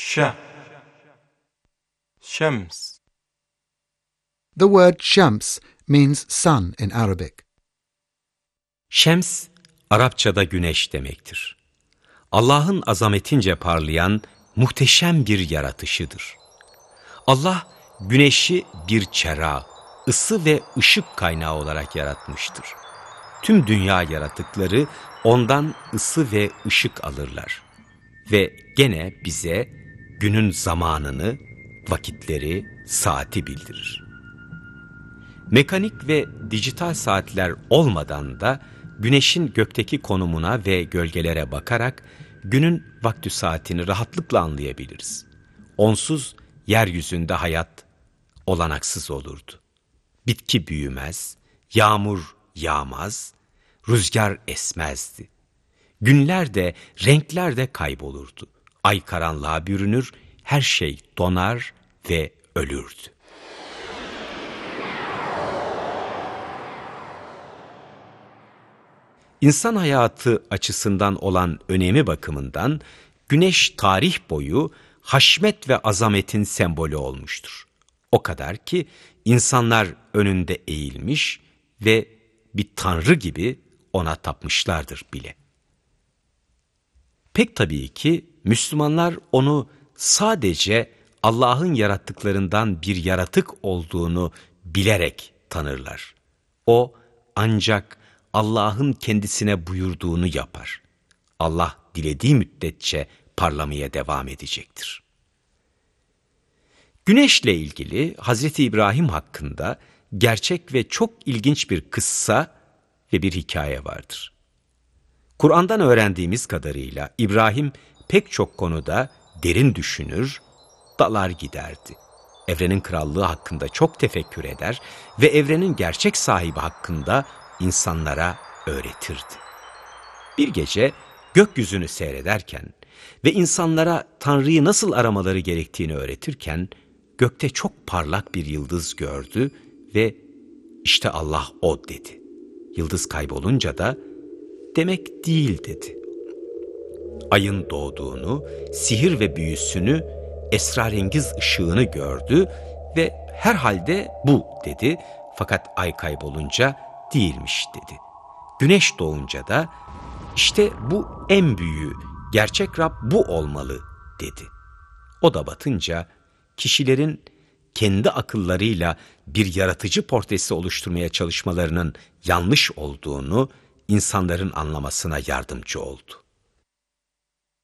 Şe. Şems. The word shams means sun in Arabic. Şems, Arapçada güneş demektir. Allah'ın azametince parlayan muhteşem bir yaratışıdır. Allah güneşi bir çera, ısı ve ışık kaynağı olarak yaratmıştır. Tüm dünya yaratıkları ondan ısı ve ışık alırlar. Ve gene bize günün zamanını, vakitleri, saati bildirir. Mekanik ve dijital saatler olmadan da güneşin gökteki konumuna ve gölgelere bakarak günün vakti saatini rahatlıkla anlayabiliriz. Onsuz yeryüzünde hayat olanaksız olurdu. Bitki büyümez, yağmur yağmaz, rüzgar esmezdi. Günler de, renkler de kaybolurdu. Ay karanlığa bürünür, her şey donar ve ölürdü. İnsan hayatı açısından olan önemi bakımından güneş tarih boyu haşmet ve azametin sembolü olmuştur. O kadar ki insanlar önünde eğilmiş ve bir tanrı gibi ona tapmışlardır bile. Pek tabii ki Müslümanlar onu sadece Allah'ın yarattıklarından bir yaratık olduğunu bilerek tanırlar. O ancak Allah'ın kendisine buyurduğunu yapar. Allah dilediği müddetçe parlamaya devam edecektir. Güneşle ilgili Hazreti İbrahim hakkında gerçek ve çok ilginç bir kıssa ve bir hikaye vardır. Kur'an'dan öğrendiğimiz kadarıyla İbrahim pek çok konuda derin düşünür, dalar giderdi. Evrenin krallığı hakkında çok tefekkür eder ve evrenin gerçek sahibi hakkında insanlara öğretirdi. Bir gece gökyüzünü seyrederken ve insanlara Tanrı'yı nasıl aramaları gerektiğini öğretirken gökte çok parlak bir yıldız gördü ve işte Allah o dedi. Yıldız kaybolunca da demek değil dedi. Ayın doğduğunu, sihir ve büyüsünü, esrarengiz ışığını gördü ve herhalde bu dedi. Fakat ay kaybolunca değilmiş dedi. Güneş doğunca da işte bu en büyüğü, gerçek Rab bu olmalı dedi. O da batınca kişilerin kendi akıllarıyla bir yaratıcı portresi oluşturmaya çalışmalarının yanlış olduğunu insanların anlamasına yardımcı oldu.